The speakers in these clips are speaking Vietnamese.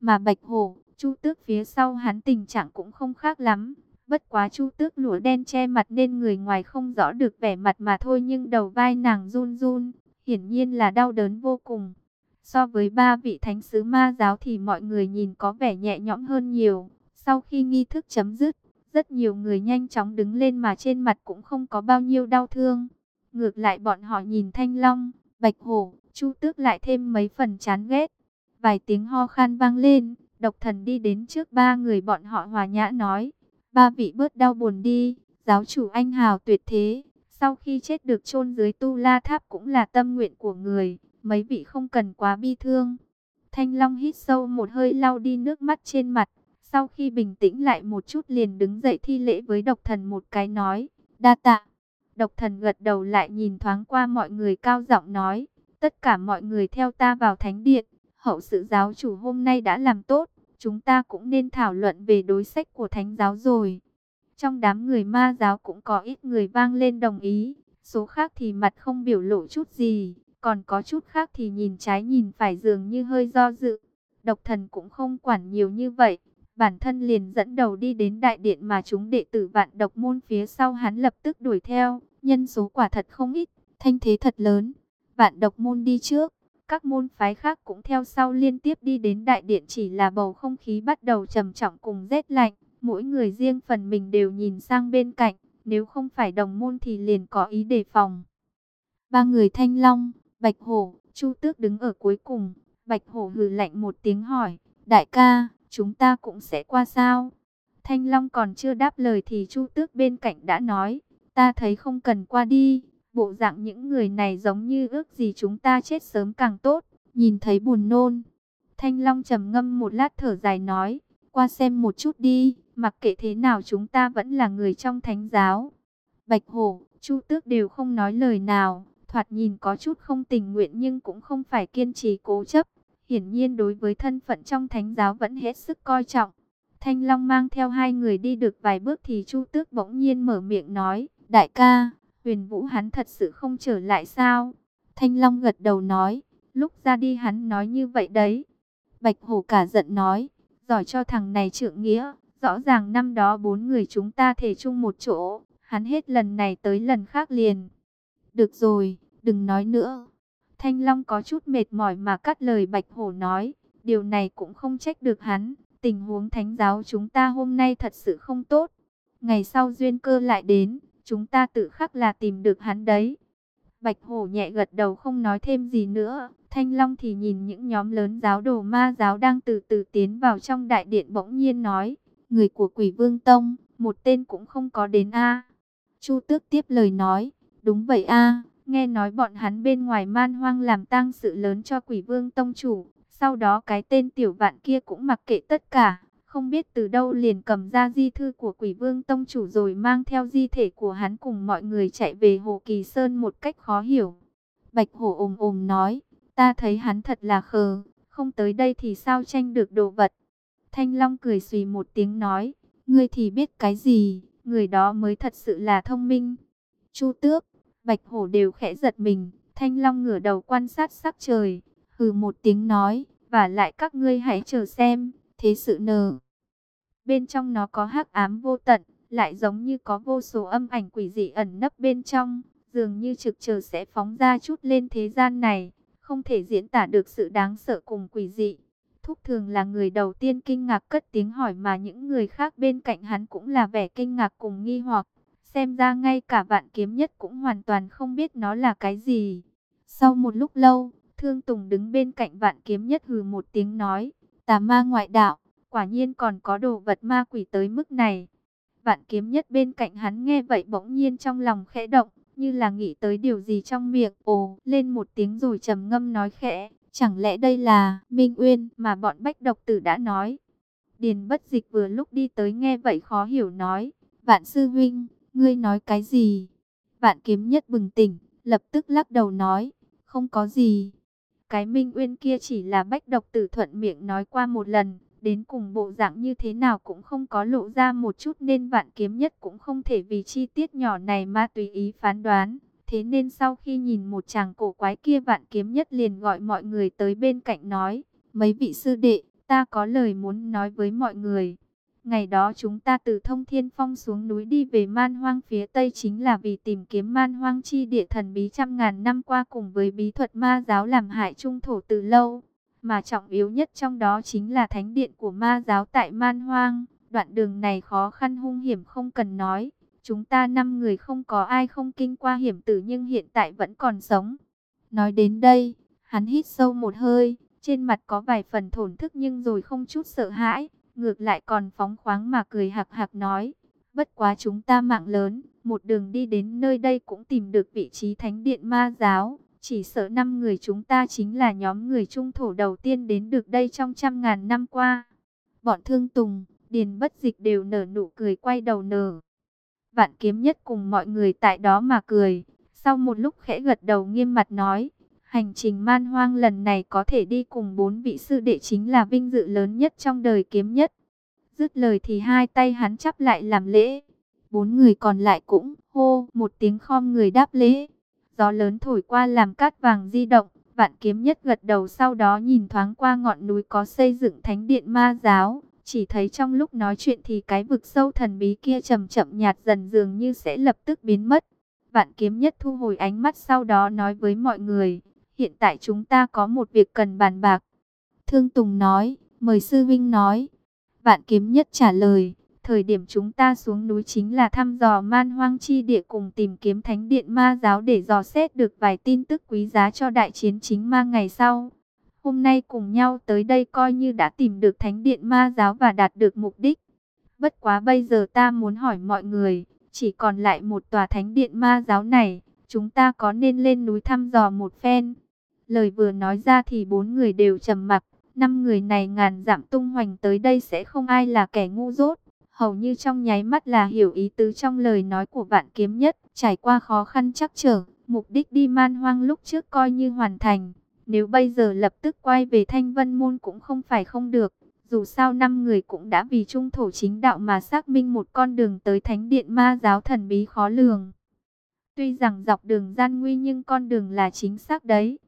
Mà Bạch Hổ, Chu Tước phía sau hắn tình trạng cũng không khác lắm. Bất quá Chu Tước lụa đen che mặt nên người ngoài không rõ được vẻ mặt mà thôi nhưng đầu vai nàng run run, hiển nhiên là đau đớn vô cùng. So với ba vị thánh sứ ma giáo thì mọi người nhìn có vẻ nhẹ nhõm hơn nhiều. Sau khi nghi thức chấm dứt, rất nhiều người nhanh chóng đứng lên mà trên mặt cũng không có bao nhiêu đau thương. Ngược lại bọn họ nhìn Thanh Long, Bạch Hổ, Chu Tước lại thêm mấy phần chán ghét. Vài tiếng ho khan vang lên, độc thần đi đến trước ba người bọn họ hòa nhã nói. Ba vị bớt đau buồn đi, giáo chủ anh hào tuyệt thế. Sau khi chết được chôn dưới tu la tháp cũng là tâm nguyện của người, mấy vị không cần quá bi thương. Thanh Long hít sâu một hơi lau đi nước mắt trên mặt, sau khi bình tĩnh lại một chút liền đứng dậy thi lễ với độc thần một cái nói, đa tạ. Độc thần gật đầu lại nhìn thoáng qua mọi người cao giọng nói, tất cả mọi người theo ta vào thánh điện, hậu sự giáo chủ hôm nay đã làm tốt, chúng ta cũng nên thảo luận về đối sách của thánh giáo rồi. Trong đám người ma giáo cũng có ít người vang lên đồng ý, số khác thì mặt không biểu lộ chút gì, còn có chút khác thì nhìn trái nhìn phải dường như hơi do dự. Độc thần cũng không quản nhiều như vậy, bản thân liền dẫn đầu đi đến đại điện mà chúng đệ tử vạn độc môn phía sau hắn lập tức đuổi theo, nhân số quả thật không ít, thanh thế thật lớn. Vạn độc môn đi trước, các môn phái khác cũng theo sau liên tiếp đi đến đại điện chỉ là bầu không khí bắt đầu trầm trọng cùng rét lạnh, mỗi người riêng phần mình đều nhìn sang bên cạnh, nếu không phải đồng môn thì liền có ý đề phòng. Ba người thanh long, bạch hổ, chu tước đứng ở cuối cùng, bạch hổ hừ lạnh một tiếng hỏi, đại ca, chúng ta cũng sẽ qua sao? Thanh long còn chưa đáp lời thì chu tước bên cạnh đã nói, ta thấy không cần qua đi, bộ dạng những người này giống như ước gì chúng ta chết sớm càng tốt, nhìn thấy buồn nôn. Thanh Long trầm ngâm một lát thở dài nói, qua xem một chút đi, mặc kệ thế nào chúng ta vẫn là người trong thánh giáo. Bạch Hổ, Chu Tước đều không nói lời nào, thoạt nhìn có chút không tình nguyện nhưng cũng không phải kiên trì cố chấp. Hiển nhiên đối với thân phận trong thánh giáo vẫn hết sức coi trọng. Thanh Long mang theo hai người đi được vài bước thì Chu Tước bỗng nhiên mở miệng nói, đại ca, huyền vũ hắn thật sự không trở lại sao? Thanh Long gật đầu nói, lúc ra đi hắn nói như vậy đấy. Bạch Hổ cả giận nói, giỏi cho thằng này trượng nghĩa, rõ ràng năm đó bốn người chúng ta thể chung một chỗ, hắn hết lần này tới lần khác liền. Được rồi, đừng nói nữa. Thanh Long có chút mệt mỏi mà cắt lời Bạch Hổ nói, điều này cũng không trách được hắn, tình huống thánh giáo chúng ta hôm nay thật sự không tốt. Ngày sau duyên cơ lại đến, chúng ta tự khắc là tìm được hắn đấy. Bạch Hổ nhẹ gật đầu không nói thêm gì nữa. Thanh Long thì nhìn những nhóm lớn giáo đồ ma giáo đang từ từ tiến vào trong đại điện bỗng nhiên nói. Người của quỷ vương tông, một tên cũng không có đến a Chu tước tiếp lời nói. Đúng vậy a nghe nói bọn hắn bên ngoài man hoang làm tang sự lớn cho quỷ vương tông chủ. Sau đó cái tên tiểu vạn kia cũng mặc kệ tất cả không biết từ đâu liền cầm ra di thư của quỷ vương tông chủ rồi mang theo di thể của hắn cùng mọi người chạy về Hồ Kỳ Sơn một cách khó hiểu. Bạch hổ ồm ồm nói, ta thấy hắn thật là khờ, không tới đây thì sao tranh được đồ vật. Thanh Long cười xùy một tiếng nói, ngươi thì biết cái gì, người đó mới thật sự là thông minh. Chu tước, bạch hổ đều khẽ giật mình, Thanh Long ngửa đầu quan sát sắc trời, hừ một tiếng nói, và lại các ngươi hãy chờ xem thế sự nở. Bên trong nó có hắc ám vô tận, lại giống như có vô số âm ảnh quỷ dị ẩn nấp bên trong, dường như trực chờ sẽ phóng ra chút lên thế gian này, không thể diễn tả được sự đáng sợ cùng quỷ dị. Thúc thường là người đầu tiên kinh ngạc cất tiếng hỏi mà những người khác bên cạnh hắn cũng là vẻ kinh ngạc cùng nghi hoặc. Xem ra ngay cả vạn kiếm nhất cũng hoàn toàn không biết nó là cái gì. Sau một lúc lâu, Thương Tùng đứng bên cạnh vạn kiếm nhất hừ một tiếng nói, Tà ma ngoại đạo, quả nhiên còn có đồ vật ma quỷ tới mức này. Vạn kiếm nhất bên cạnh hắn nghe vậy bỗng nhiên trong lòng khẽ động, như là nghĩ tới điều gì trong miệng, ồ, lên một tiếng rồi trầm ngâm nói khẽ, chẳng lẽ đây là Minh Uyên mà bọn bách độc tử đã nói. Điền bất dịch vừa lúc đi tới nghe vậy khó hiểu nói, vạn sư huynh, ngươi nói cái gì? Vạn kiếm nhất bừng tỉnh, lập tức lắc đầu nói, không có gì, cái Minh Uyên kia chỉ là bách độc tử thuận miệng nói qua một lần, đến cùng bộ dạng như thế nào cũng không có lộ ra một chút nên vạn kiếm nhất cũng không thể vì chi tiết nhỏ này mà tùy ý phán đoán. Thế nên sau khi nhìn một chàng cổ quái kia vạn kiếm nhất liền gọi mọi người tới bên cạnh nói, mấy vị sư đệ, ta có lời muốn nói với mọi người. Ngày đó chúng ta từ thông thiên phong xuống núi đi về man hoang phía tây chính là vì tìm kiếm man hoang chi địa thần bí trăm ngàn năm qua cùng với bí thuật ma giáo làm hại trung thổ từ lâu. Mà trọng yếu nhất trong đó chính là thánh điện của ma giáo tại man hoang. Đoạn đường này khó khăn hung hiểm không cần nói. Chúng ta năm người không có ai không kinh qua hiểm tử nhưng hiện tại vẫn còn sống. Nói đến đây, hắn hít sâu một hơi, trên mặt có vài phần thổn thức nhưng rồi không chút sợ hãi, ngược lại còn phóng khoáng mà cười hạc hạc nói. Bất quá chúng ta mạng lớn, một đường đi đến nơi đây cũng tìm được vị trí thánh điện ma giáo. Chỉ sợ năm người chúng ta chính là nhóm người trung thổ đầu tiên đến được đây trong trăm ngàn năm qua. Bọn thương tùng, điền bất dịch đều nở nụ cười quay đầu nở. Vạn kiếm nhất cùng mọi người tại đó mà cười. Sau một lúc khẽ gật đầu nghiêm mặt nói. Hành trình man hoang lần này có thể đi cùng bốn vị sư đệ chính là vinh dự lớn nhất trong đời kiếm nhất. Dứt lời thì hai tay hắn chắp lại làm lễ. Bốn người còn lại cũng hô một tiếng khom người đáp lễ. Gió lớn thổi qua làm cát vàng di động. Vạn kiếm nhất gật đầu sau đó nhìn thoáng qua ngọn núi có xây dựng thánh điện ma giáo. Chỉ thấy trong lúc nói chuyện thì cái vực sâu thần bí kia chậm chậm nhạt dần dường như sẽ lập tức biến mất. Vạn kiếm nhất thu hồi ánh mắt sau đó nói với mọi người, hiện tại chúng ta có một việc cần bàn bạc. Thương Tùng nói, mời sư vinh nói. Vạn kiếm nhất trả lời, thời điểm chúng ta xuống núi chính là thăm dò man hoang chi địa cùng tìm kiếm thánh điện ma giáo để dò xét được vài tin tức quý giá cho đại chiến chính ma ngày sau. Hôm nay cùng nhau tới đây coi như đã tìm được thánh điện ma giáo và đạt được mục đích. Bất quá bây giờ ta muốn hỏi mọi người, chỉ còn lại một tòa thánh điện ma giáo này, chúng ta có nên lên núi thăm dò một phen? Lời vừa nói ra thì bốn người đều trầm mặc, năm người này ngàn dặm tung hoành tới đây sẽ không ai là kẻ ngu dốt. Hầu như trong nháy mắt là hiểu ý tứ trong lời nói của vạn kiếm nhất, trải qua khó khăn chắc trở, mục đích đi man hoang lúc trước coi như hoàn thành. Nếu bây giờ lập tức quay về Thanh Vân Môn cũng không phải không được. Dù sao năm người cũng đã vì trung thổ chính đạo mà xác minh một con đường tới thánh điện ma giáo thần bí khó lường. Tuy rằng dọc đường gian nguy nhưng con đường là chính xác đấy.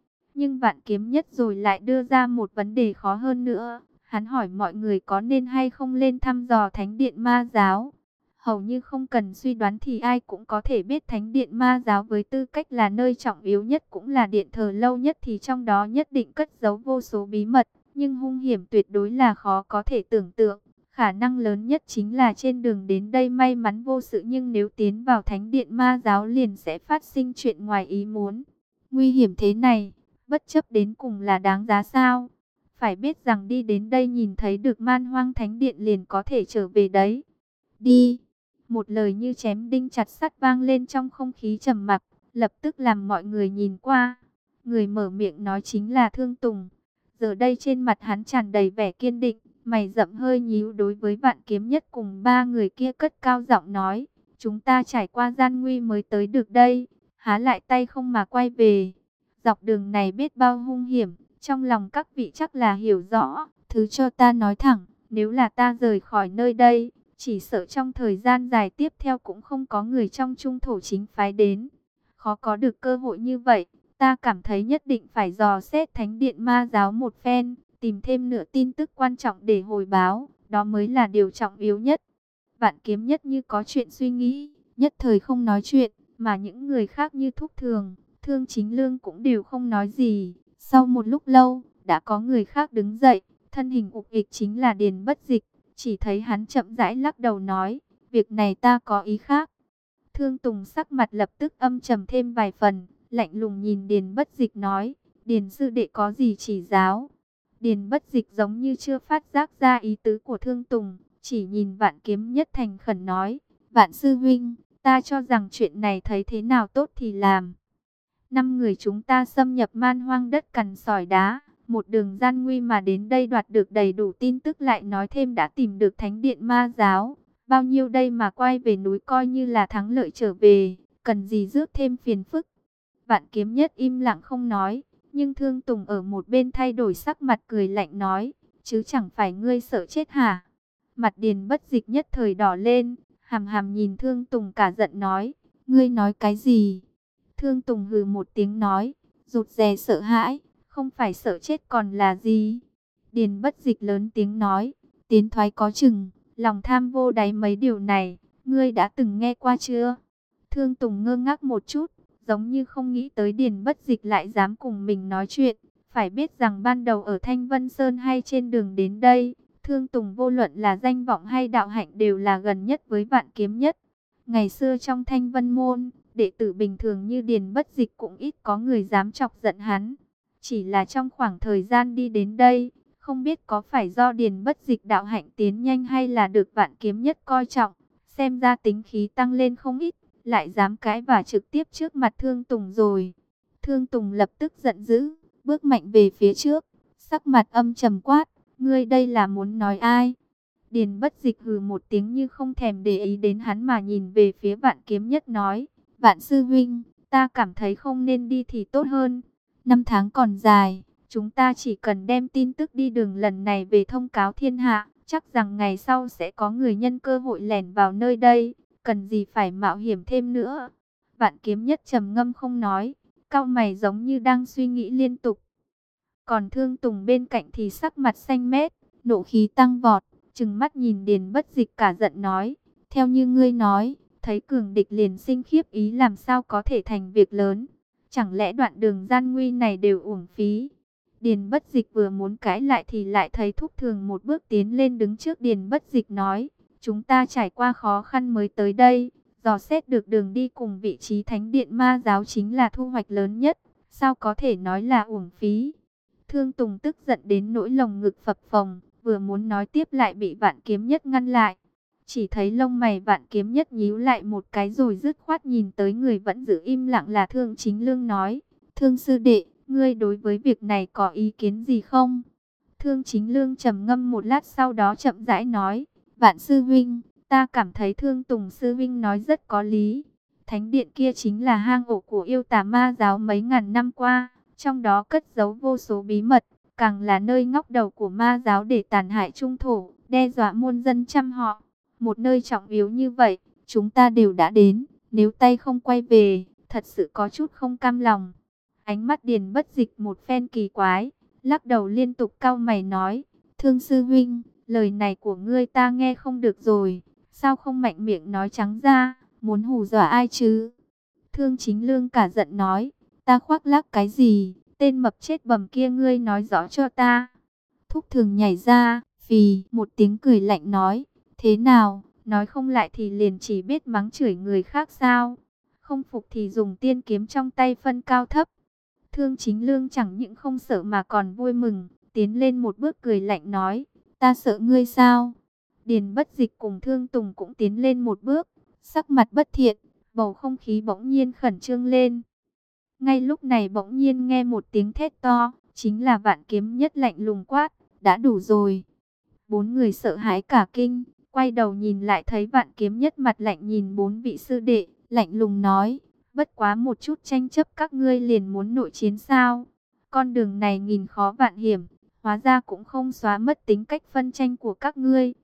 Nhưng vạn kiếm nhất rồi lại đưa ra một vấn đề khó hơn nữa. Hắn hỏi mọi người có nên hay không lên thăm dò thánh điện ma giáo. Hầu như không cần suy đoán thì ai cũng có thể biết thánh điện ma giáo với tư cách là nơi trọng yếu nhất cũng là điện thờ lâu nhất thì trong đó nhất định cất giấu vô số bí mật. Nhưng hung hiểm tuyệt đối là khó có thể tưởng tượng. Khả năng lớn nhất chính là trên đường đến đây may mắn vô sự nhưng nếu tiến vào thánh điện ma giáo liền sẽ phát sinh chuyện ngoài ý muốn. Nguy hiểm thế này, bất chấp đến cùng là đáng giá sao? Phải biết rằng đi đến đây nhìn thấy được man hoang thánh điện liền có thể trở về đấy. Đi! Một lời như chém đinh chặt sắt vang lên trong không khí trầm mặc, lập tức làm mọi người nhìn qua. Người mở miệng nói chính là Thương Tùng. Giờ đây trên mặt hắn tràn đầy vẻ kiên định, mày rậm hơi nhíu đối với vạn kiếm nhất cùng ba người kia cất cao giọng nói. Chúng ta trải qua gian nguy mới tới được đây, há lại tay không mà quay về. Dọc đường này biết bao hung hiểm, trong lòng các vị chắc là hiểu rõ. Thứ cho ta nói thẳng, nếu là ta rời khỏi nơi đây, chỉ sợ trong thời gian dài tiếp theo cũng không có người trong trung thổ chính phái đến. Khó có được cơ hội như vậy, ta cảm thấy nhất định phải dò xét thánh điện ma giáo một phen, tìm thêm nửa tin tức quan trọng để hồi báo, đó mới là điều trọng yếu nhất. Vạn kiếm nhất như có chuyện suy nghĩ, nhất thời không nói chuyện, mà những người khác như thúc thường, thương chính lương cũng đều không nói gì. Sau một lúc lâu, đã có người khác đứng dậy, thân hình ục ịch chính là Điền Bất Dịch. Chỉ thấy hắn chậm rãi lắc đầu nói, việc này ta có ý khác. Thương Tùng sắc mặt lập tức âm trầm thêm vài phần, lạnh lùng nhìn Điền Bất Dịch nói, Điền sư đệ có gì chỉ giáo. Điền Bất Dịch giống như chưa phát giác ra ý tứ của Thương Tùng, chỉ nhìn vạn kiếm nhất thành khẩn nói, vạn sư huynh, ta cho rằng chuyện này thấy thế nào tốt thì làm. Năm người chúng ta xâm nhập man hoang đất cằn sỏi đá, một đường gian nguy mà đến đây đoạt được đầy đủ tin tức lại nói thêm đã tìm được thánh điện ma giáo. Bao nhiêu đây mà quay về núi coi như là thắng lợi trở về, cần gì rước thêm phiền phức. Vạn kiếm nhất im lặng không nói, nhưng thương tùng ở một bên thay đổi sắc mặt cười lạnh nói, chứ chẳng phải ngươi sợ chết hả? Mặt điền bất dịch nhất thời đỏ lên, hàm hàm nhìn thương tùng cả giận nói, ngươi nói cái gì? Thương tùng hừ một tiếng nói, rụt rè sợ hãi, không phải sợ chết còn là gì? Điền bất dịch lớn tiếng nói, tiến thoái có chừng, lòng tham vô đáy mấy điều này, ngươi đã từng nghe qua chưa? Thương Tùng ngơ ngác một chút, giống như không nghĩ tới Điền bất dịch lại dám cùng mình nói chuyện. Phải biết rằng ban đầu ở Thanh Vân Sơn hay trên đường đến đây, Thương Tùng vô luận là danh vọng hay đạo hạnh đều là gần nhất với vạn kiếm nhất. Ngày xưa trong Thanh Vân Môn, đệ tử bình thường như Điền Bất Dịch cũng ít có người dám chọc giận hắn. Chỉ là trong khoảng thời gian đi đến đây, không biết có phải do Điền Bất Dịch đạo hạnh tiến nhanh hay là được vạn kiếm nhất coi trọng, xem ra tính khí tăng lên không ít, lại dám cãi và trực tiếp trước mặt Thương Tùng rồi. Thương Tùng lập tức giận dữ, bước mạnh về phía trước, sắc mặt âm trầm quát, ngươi đây là muốn nói ai? Điền bất dịch hừ một tiếng như không thèm để ý đến hắn mà nhìn về phía vạn kiếm nhất nói, vạn sư huynh, ta cảm thấy không nên đi thì tốt hơn. Năm tháng còn dài, chúng ta chỉ cần đem tin tức đi đường lần này về thông cáo thiên hạ, chắc rằng ngày sau sẽ có người nhân cơ hội lẻn vào nơi đây, cần gì phải mạo hiểm thêm nữa. Vạn kiếm nhất trầm ngâm không nói, cao mày giống như đang suy nghĩ liên tục. Còn thương tùng bên cạnh thì sắc mặt xanh mét, nộ khí tăng vọt, chừng mắt nhìn điền bất dịch cả giận nói. Theo như ngươi nói, thấy cường địch liền sinh khiếp ý làm sao có thể thành việc lớn. Chẳng lẽ đoạn đường gian nguy này đều uổng phí. Điền bất dịch vừa muốn cãi lại thì lại thấy thúc thường một bước tiến lên đứng trước điền bất dịch nói. Chúng ta trải qua khó khăn mới tới đây. Dò xét được đường đi cùng vị trí thánh điện ma giáo chính là thu hoạch lớn nhất. Sao có thể nói là uổng phí. Thương Tùng tức giận đến nỗi lồng ngực phập phồng, vừa muốn nói tiếp lại bị vạn kiếm nhất ngăn lại. Chỉ thấy lông mày vạn kiếm nhất nhíu lại một cái rồi dứt khoát nhìn tới người vẫn giữ im lặng là thương chính lương nói. Thương sư đệ, ngươi đối với việc này có ý kiến gì không? Thương chính lương trầm ngâm một lát sau đó chậm rãi nói. Vạn sư huynh, ta cảm thấy thương tùng sư huynh nói rất có lý. Thánh điện kia chính là hang ổ của yêu tà ma giáo mấy ngàn năm qua trong đó cất giấu vô số bí mật, càng là nơi ngóc đầu của ma giáo để tàn hại trung thổ, đe dọa muôn dân trăm họ. Một nơi trọng yếu như vậy, chúng ta đều đã đến, nếu tay không quay về, thật sự có chút không cam lòng. Ánh mắt điền bất dịch một phen kỳ quái, lắc đầu liên tục cau mày nói, Thương sư huynh, lời này của ngươi ta nghe không được rồi, sao không mạnh miệng nói trắng ra, muốn hù dọa ai chứ? Thương chính lương cả giận nói, Ta khoác lác cái gì? Tên mập chết bầm kia ngươi nói rõ cho ta. Thúc thường nhảy ra, phì, một tiếng cười lạnh nói. Thế nào, nói không lại thì liền chỉ biết mắng chửi người khác sao? Không phục thì dùng tiên kiếm trong tay phân cao thấp. Thương chính lương chẳng những không sợ mà còn vui mừng, tiến lên một bước cười lạnh nói. Ta sợ ngươi sao? Điền bất dịch cùng thương tùng cũng tiến lên một bước, sắc mặt bất thiện, bầu không khí bỗng nhiên khẩn trương lên. Ngay lúc này bỗng nhiên nghe một tiếng thét to, chính là vạn kiếm nhất lạnh lùng quát, đã đủ rồi. Bốn người sợ hãi cả kinh, quay đầu nhìn lại thấy vạn kiếm nhất mặt lạnh nhìn bốn vị sư đệ, lạnh lùng nói, bất quá một chút tranh chấp các ngươi liền muốn nội chiến sao. Con đường này nghìn khó vạn hiểm, hóa ra cũng không xóa mất tính cách phân tranh của các ngươi.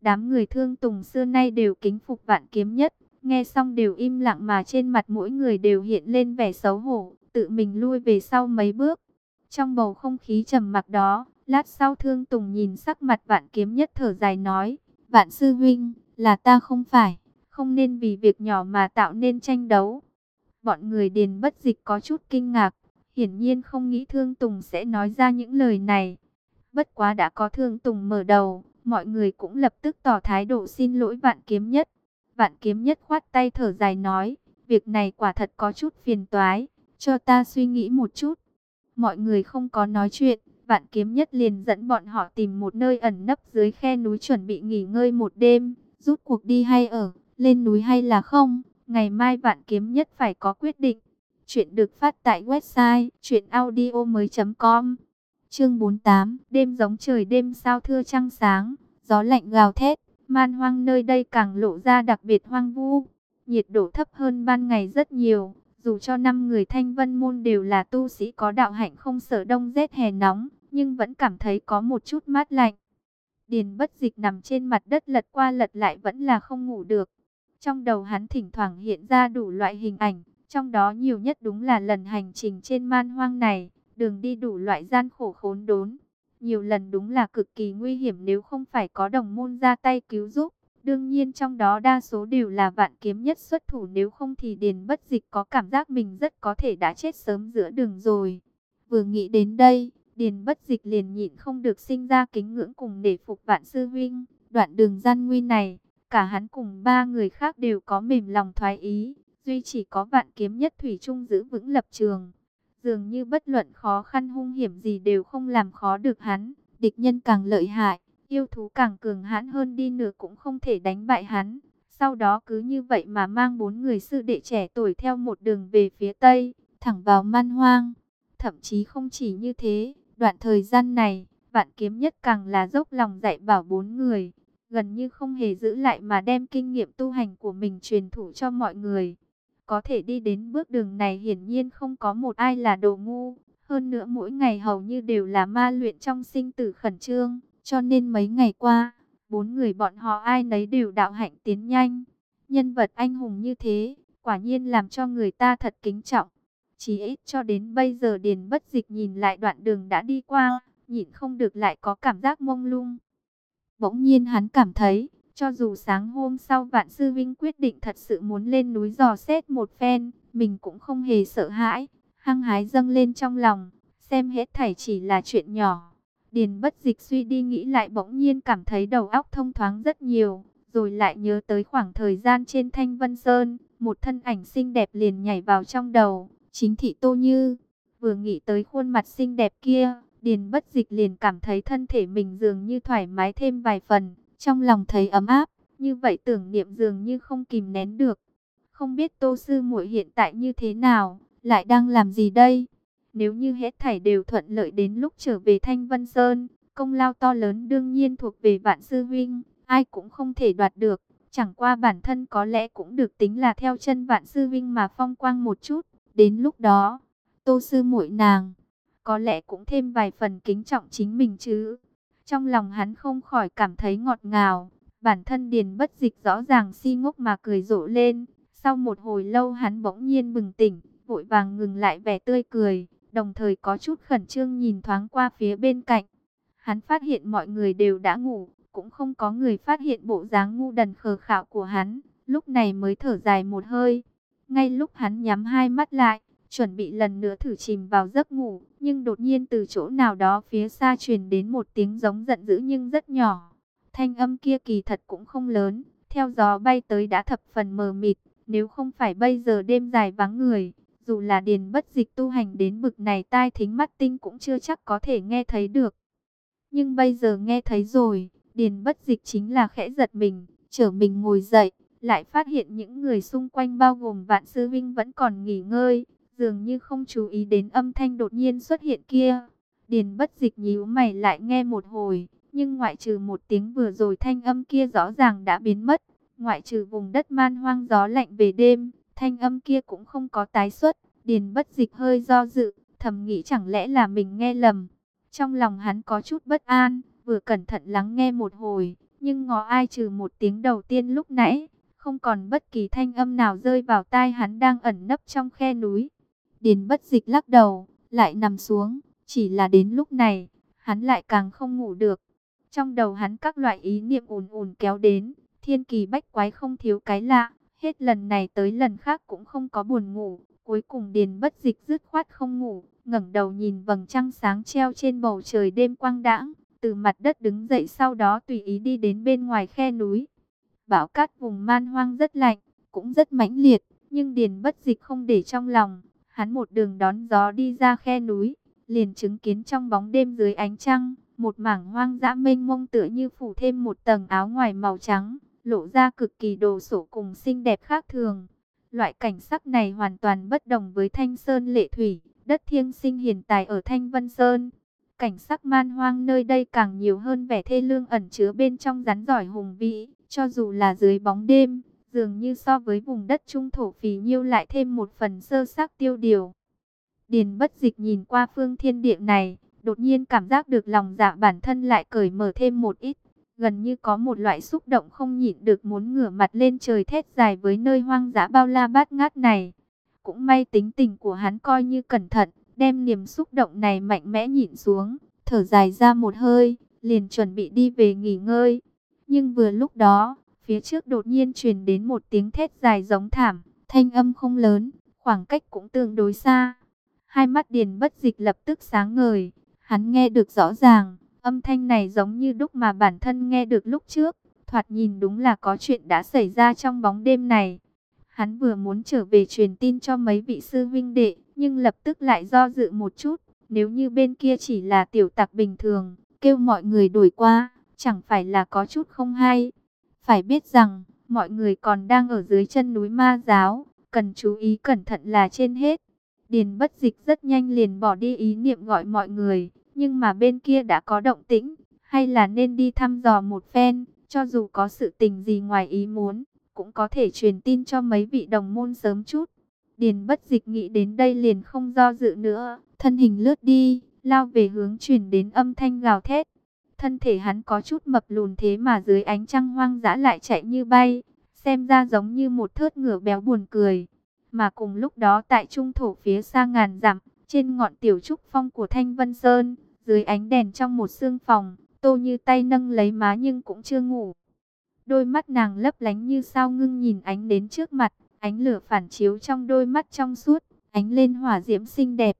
Đám người thương tùng xưa nay đều kính phục vạn kiếm nhất, Nghe xong đều im lặng mà trên mặt mỗi người đều hiện lên vẻ xấu hổ, tự mình lui về sau mấy bước. Trong bầu không khí trầm mặc đó, lát sau thương tùng nhìn sắc mặt vạn kiếm nhất thở dài nói, vạn sư huynh, là ta không phải, không nên vì việc nhỏ mà tạo nên tranh đấu. Bọn người điền bất dịch có chút kinh ngạc, hiển nhiên không nghĩ thương tùng sẽ nói ra những lời này. Bất quá đã có thương tùng mở đầu, mọi người cũng lập tức tỏ thái độ xin lỗi vạn kiếm nhất. Vạn kiếm nhất khoát tay thở dài nói, việc này quả thật có chút phiền toái, cho ta suy nghĩ một chút. Mọi người không có nói chuyện, vạn kiếm nhất liền dẫn bọn họ tìm một nơi ẩn nấp dưới khe núi chuẩn bị nghỉ ngơi một đêm, rút cuộc đi hay ở, lên núi hay là không, ngày mai vạn kiếm nhất phải có quyết định. Chuyện được phát tại website chuyenaudio.com Chương 48 Đêm giống trời đêm sao thưa trăng sáng, gió lạnh gào thét Man hoang nơi đây càng lộ ra đặc biệt hoang vu. Nhiệt độ thấp hơn ban ngày rất nhiều. Dù cho năm người thanh vân môn đều là tu sĩ có đạo hạnh không sợ đông rét hè nóng, nhưng vẫn cảm thấy có một chút mát lạnh. Điền bất dịch nằm trên mặt đất lật qua lật lại vẫn là không ngủ được. Trong đầu hắn thỉnh thoảng hiện ra đủ loại hình ảnh, trong đó nhiều nhất đúng là lần hành trình trên man hoang này, đường đi đủ loại gian khổ khốn đốn. Nhiều lần đúng là cực kỳ nguy hiểm nếu không phải có đồng môn ra tay cứu giúp. Đương nhiên trong đó đa số đều là vạn kiếm nhất xuất thủ nếu không thì Điền Bất Dịch có cảm giác mình rất có thể đã chết sớm giữa đường rồi. Vừa nghĩ đến đây, Điền Bất Dịch liền nhịn không được sinh ra kính ngưỡng cùng để phục vạn sư huynh. Đoạn đường gian nguy này, cả hắn cùng ba người khác đều có mềm lòng thoái ý, duy chỉ có vạn kiếm nhất thủy chung giữ vững lập trường. Dường như bất luận khó khăn hung hiểm gì đều không làm khó được hắn, địch nhân càng lợi hại, yêu thú càng cường hãn hơn đi nữa cũng không thể đánh bại hắn. Sau đó cứ như vậy mà mang bốn người sư đệ trẻ tuổi theo một đường về phía tây, thẳng vào man hoang. Thậm chí không chỉ như thế, đoạn thời gian này, vạn kiếm nhất càng là dốc lòng dạy bảo bốn người, gần như không hề giữ lại mà đem kinh nghiệm tu hành của mình truyền thụ cho mọi người. Có thể đi đến bước đường này hiển nhiên không có một ai là đồ ngu, hơn nữa mỗi ngày hầu như đều là ma luyện trong sinh tử khẩn trương, cho nên mấy ngày qua, bốn người bọn họ ai nấy đều đạo hạnh tiến nhanh. Nhân vật anh hùng như thế, quả nhiên làm cho người ta thật kính trọng. Chỉ ít cho đến bây giờ Điền Bất Dịch nhìn lại đoạn đường đã đi qua, nhìn không được lại có cảm giác mông lung. Bỗng nhiên hắn cảm thấy, cho dù sáng hôm sau Vạn Sư Vinh quyết định thật sự muốn lên núi dò xét một phen, mình cũng không hề sợ hãi, hăng hái dâng lên trong lòng, xem hết thảy chỉ là chuyện nhỏ. Điền bất dịch suy đi nghĩ lại bỗng nhiên cảm thấy đầu óc thông thoáng rất nhiều, rồi lại nhớ tới khoảng thời gian trên Thanh Vân Sơn, một thân ảnh xinh đẹp liền nhảy vào trong đầu, chính thị Tô Như. Vừa nghĩ tới khuôn mặt xinh đẹp kia, Điền bất dịch liền cảm thấy thân thể mình dường như thoải mái thêm vài phần, trong lòng thấy ấm áp, như vậy tưởng niệm dường như không kìm nén được. Không biết Tô Sư muội hiện tại như thế nào, lại đang làm gì đây? Nếu như hết thảy đều thuận lợi đến lúc trở về Thanh Vân Sơn, công lao to lớn đương nhiên thuộc về Vạn Sư Vinh, ai cũng không thể đoạt được. Chẳng qua bản thân có lẽ cũng được tính là theo chân Vạn Sư Vinh mà phong quang một chút. Đến lúc đó, Tô Sư muội nàng, có lẽ cũng thêm vài phần kính trọng chính mình chứ. Trong lòng hắn không khỏi cảm thấy ngọt ngào, bản thân điền bất dịch rõ ràng si ngốc mà cười rộ lên. Sau một hồi lâu hắn bỗng nhiên bừng tỉnh, vội vàng ngừng lại vẻ tươi cười, đồng thời có chút khẩn trương nhìn thoáng qua phía bên cạnh. Hắn phát hiện mọi người đều đã ngủ, cũng không có người phát hiện bộ dáng ngu đần khờ khạo của hắn, lúc này mới thở dài một hơi. Ngay lúc hắn nhắm hai mắt lại, chuẩn bị lần nữa thử chìm vào giấc ngủ, nhưng đột nhiên từ chỗ nào đó phía xa truyền đến một tiếng giống giận dữ nhưng rất nhỏ. Thanh âm kia kỳ thật cũng không lớn, theo gió bay tới đã thập phần mờ mịt, nếu không phải bây giờ đêm dài vắng người, dù là điền bất dịch tu hành đến bực này tai thính mắt tinh cũng chưa chắc có thể nghe thấy được. Nhưng bây giờ nghe thấy rồi, điền bất dịch chính là khẽ giật mình, trở mình ngồi dậy, lại phát hiện những người xung quanh bao gồm vạn sư vinh vẫn còn nghỉ ngơi, dường như không chú ý đến âm thanh đột nhiên xuất hiện kia. Điền bất dịch nhíu mày lại nghe một hồi, nhưng ngoại trừ một tiếng vừa rồi thanh âm kia rõ ràng đã biến mất. Ngoại trừ vùng đất man hoang gió lạnh về đêm, thanh âm kia cũng không có tái xuất. Điền bất dịch hơi do dự, thầm nghĩ chẳng lẽ là mình nghe lầm. Trong lòng hắn có chút bất an, vừa cẩn thận lắng nghe một hồi, nhưng ngó ai trừ một tiếng đầu tiên lúc nãy, không còn bất kỳ thanh âm nào rơi vào tai hắn đang ẩn nấp trong khe núi. Điền bất dịch lắc đầu, lại nằm xuống. Chỉ là đến lúc này, hắn lại càng không ngủ được. Trong đầu hắn các loại ý niệm ùn ùn kéo đến. Thiên kỳ bách quái không thiếu cái lạ. Hết lần này tới lần khác cũng không có buồn ngủ. Cuối cùng điền bất dịch dứt khoát không ngủ. ngẩng đầu nhìn vầng trăng sáng treo trên bầu trời đêm quang đãng. Từ mặt đất đứng dậy sau đó tùy ý đi đến bên ngoài khe núi. Bão cát vùng man hoang rất lạnh, cũng rất mãnh liệt. Nhưng điền bất dịch không để trong lòng Hắn một đường đón gió đi ra khe núi, liền chứng kiến trong bóng đêm dưới ánh trăng, một mảng hoang dã mênh mông tựa như phủ thêm một tầng áo ngoài màu trắng, lộ ra cực kỳ đồ sổ cùng xinh đẹp khác thường. Loại cảnh sắc này hoàn toàn bất đồng với Thanh Sơn Lệ Thủy, đất thiêng sinh hiền tài ở Thanh Vân Sơn. Cảnh sắc man hoang nơi đây càng nhiều hơn vẻ thê lương ẩn chứa bên trong rắn giỏi hùng vĩ, cho dù là dưới bóng đêm, dường như so với vùng đất trung thổ phì nhiêu lại thêm một phần sơ xác tiêu điều. Điền bất dịch nhìn qua phương thiên địa này, đột nhiên cảm giác được lòng dạ bản thân lại cởi mở thêm một ít. Gần như có một loại xúc động không nhịn được muốn ngửa mặt lên trời thét dài với nơi hoang dã bao la bát ngát này. Cũng may tính tình của hắn coi như cẩn thận, đem niềm xúc động này mạnh mẽ nhịn xuống. thở dài ra một hơi, liền chuẩn bị đi về nghỉ ngơi. Nhưng vừa lúc đó, phía trước đột nhiên truyền đến một tiếng thét dài giống thảm, thanh âm không lớn, khoảng cách cũng tương đối xa. Hai mắt Điền Bất Dịch lập tức sáng ngời, hắn nghe được rõ ràng, âm thanh này giống như đúc mà bản thân nghe được lúc trước, thoạt nhìn đúng là có chuyện đã xảy ra trong bóng đêm này. Hắn vừa muốn trở về truyền tin cho mấy vị sư vinh đệ, nhưng lập tức lại do dự một chút, nếu như bên kia chỉ là tiểu tặc bình thường, kêu mọi người đuổi qua, chẳng phải là có chút không hay. Phải biết rằng, mọi người còn đang ở dưới chân núi ma giáo, cần chú ý cẩn thận là trên hết. Điền bất dịch rất nhanh liền bỏ đi ý niệm gọi mọi người, nhưng mà bên kia đã có động tĩnh, hay là nên đi thăm dò một phen, cho dù có sự tình gì ngoài ý muốn, cũng có thể truyền tin cho mấy vị đồng môn sớm chút. Điền bất dịch nghĩ đến đây liền không do dự nữa, thân hình lướt đi, lao về hướng truyền đến âm thanh gào thét. Thân thể hắn có chút mập lùn thế mà dưới ánh trăng hoang dã lại chạy như bay, xem ra giống như một thớt ngựa béo buồn cười. Mà cùng lúc đó tại trung thổ phía xa ngàn dặm, trên ngọn tiểu trúc phong của Thanh Vân Sơn, dưới ánh đèn trong một sương phòng, tô như tay nâng lấy má nhưng cũng chưa ngủ. Đôi mắt nàng lấp lánh như sao ngưng nhìn ánh đến trước mặt, ánh lửa phản chiếu trong đôi mắt trong suốt, ánh lên hỏa diễm xinh đẹp.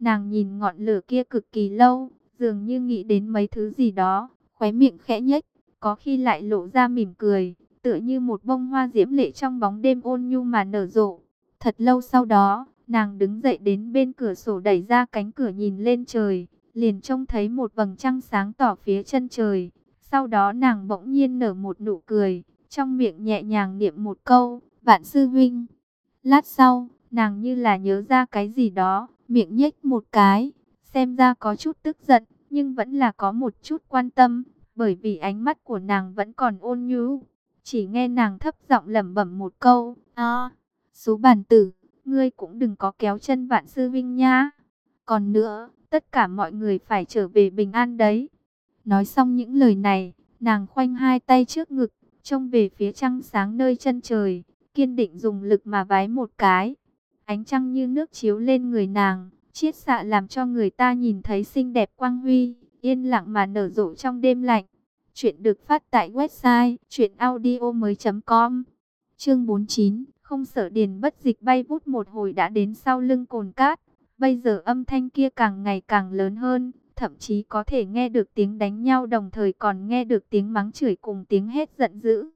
Nàng nhìn ngọn lửa kia cực kỳ lâu, dường như nghĩ đến mấy thứ gì đó, khóe miệng khẽ nhếch, có khi lại lộ ra mỉm cười, tựa như một bông hoa diễm lệ trong bóng đêm ôn nhu mà nở rộ. Thật lâu sau đó, nàng đứng dậy đến bên cửa sổ đẩy ra cánh cửa nhìn lên trời, liền trông thấy một vầng trăng sáng tỏ phía chân trời. Sau đó nàng bỗng nhiên nở một nụ cười, trong miệng nhẹ nhàng niệm một câu, vạn sư huynh. Lát sau, nàng như là nhớ ra cái gì đó, miệng nhếch một cái, xem ra có chút tức giận, nhưng vẫn là có một chút quan tâm, bởi vì ánh mắt của nàng vẫn còn ôn nhu. Chỉ nghe nàng thấp giọng lẩm bẩm một câu, a số bản tử, ngươi cũng đừng có kéo chân vạn sư vinh nha. Còn nữa, tất cả mọi người phải trở về bình an đấy. Nói xong những lời này, nàng khoanh hai tay trước ngực, trông về phía trăng sáng nơi chân trời, kiên định dùng lực mà vái một cái. Ánh trăng như nước chiếu lên người nàng, chiết xạ làm cho người ta nhìn thấy xinh đẹp quang huy, yên lặng mà nở rộ trong đêm lạnh. Chuyện được phát tại website chuyenaudio.com Chương 49 Không sợ điền bất dịch bay vút một hồi đã đến sau lưng cồn cát. Bây giờ âm thanh kia càng ngày càng lớn hơn, thậm chí có thể nghe được tiếng đánh nhau đồng thời còn nghe được tiếng mắng chửi cùng tiếng hét giận dữ.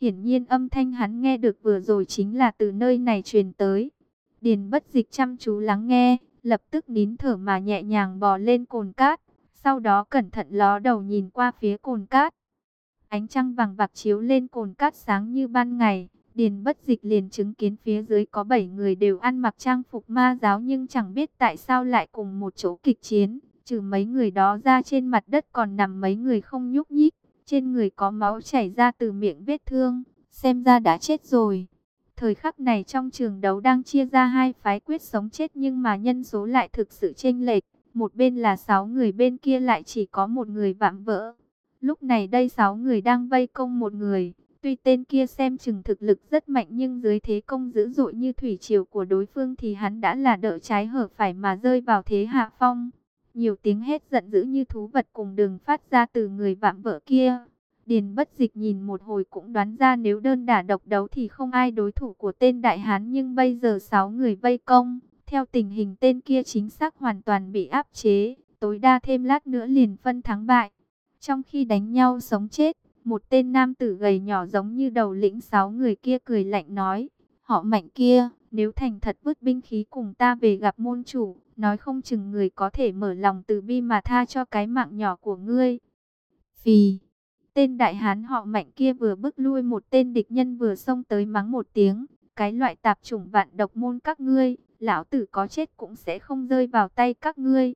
Hiển nhiên âm thanh hắn nghe được vừa rồi chính là từ nơi này truyền tới. Điền bất dịch chăm chú lắng nghe, lập tức nín thở mà nhẹ nhàng bò lên cồn cát. Sau đó cẩn thận ló đầu nhìn qua phía cồn cát. Ánh trăng vàng bạc chiếu lên cồn cát sáng như ban ngày. Điền bất dịch liền chứng kiến phía dưới có 7 người đều ăn mặc trang phục ma giáo nhưng chẳng biết tại sao lại cùng một chỗ kịch chiến. Trừ mấy người đó ra trên mặt đất còn nằm mấy người không nhúc nhích. Trên người có máu chảy ra từ miệng vết thương, xem ra đã chết rồi. Thời khắc này trong trường đấu đang chia ra hai phái quyết sống chết nhưng mà nhân số lại thực sự chênh lệch. Một bên là 6 người, bên kia lại chỉ có một người vạm vỡ. Lúc này đây 6 người đang vây công một người. Tuy tên kia xem chừng thực lực rất mạnh nhưng dưới thế công dữ dội như thủy triều của đối phương thì hắn đã là đỡ trái hở phải mà rơi vào thế hạ phong. Nhiều tiếng hét giận dữ như thú vật cùng đường phát ra từ người vạm vỡ kia. Điền bất dịch nhìn một hồi cũng đoán ra nếu đơn đả độc đấu thì không ai đối thủ của tên đại hán nhưng bây giờ 6 người vây công. Theo tình hình tên kia chính xác hoàn toàn bị áp chế, tối đa thêm lát nữa liền phân thắng bại. Trong khi đánh nhau sống chết, một tên nam tử gầy nhỏ giống như đầu lĩnh sáu người kia cười lạnh nói, họ mạnh kia, nếu thành thật vứt binh khí cùng ta về gặp môn chủ, nói không chừng người có thể mở lòng từ bi mà tha cho cái mạng nhỏ của ngươi. vì tên đại hán họ mạnh kia vừa bước lui một tên địch nhân vừa xông tới mắng một tiếng, cái loại tạp chủng vạn độc môn các ngươi, lão tử có chết cũng sẽ không rơi vào tay các ngươi.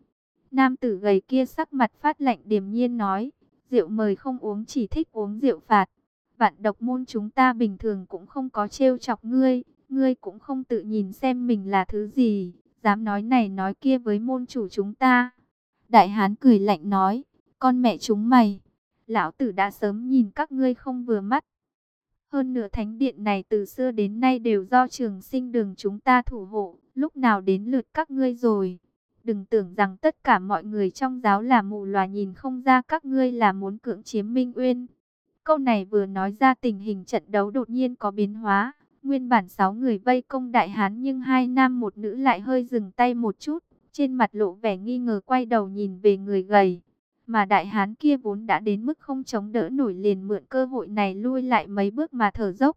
Nam tử gầy kia sắc mặt phát lạnh điềm nhiên nói, rượu mời không uống chỉ thích uống rượu phạt. Vạn độc môn chúng ta bình thường cũng không có trêu chọc ngươi, ngươi cũng không tự nhìn xem mình là thứ gì, dám nói này nói kia với môn chủ chúng ta. Đại hán cười lạnh nói, con mẹ chúng mày, lão tử đã sớm nhìn các ngươi không vừa mắt. Hơn nửa thánh điện này từ xưa đến nay đều do trường sinh đường chúng ta thủ hộ, lúc nào đến lượt các ngươi rồi. Đừng tưởng rằng tất cả mọi người trong giáo là mù lòa nhìn không ra các ngươi là muốn cưỡng chiếm Minh Uyên. Câu này vừa nói ra tình hình trận đấu đột nhiên có biến hóa. Nguyên bản 6 người vây công đại hán nhưng hai nam một nữ lại hơi dừng tay một chút. Trên mặt lộ vẻ nghi ngờ quay đầu nhìn về người gầy. Mà đại hán kia vốn đã đến mức không chống đỡ nổi liền mượn cơ hội này lui lại mấy bước mà thở dốc.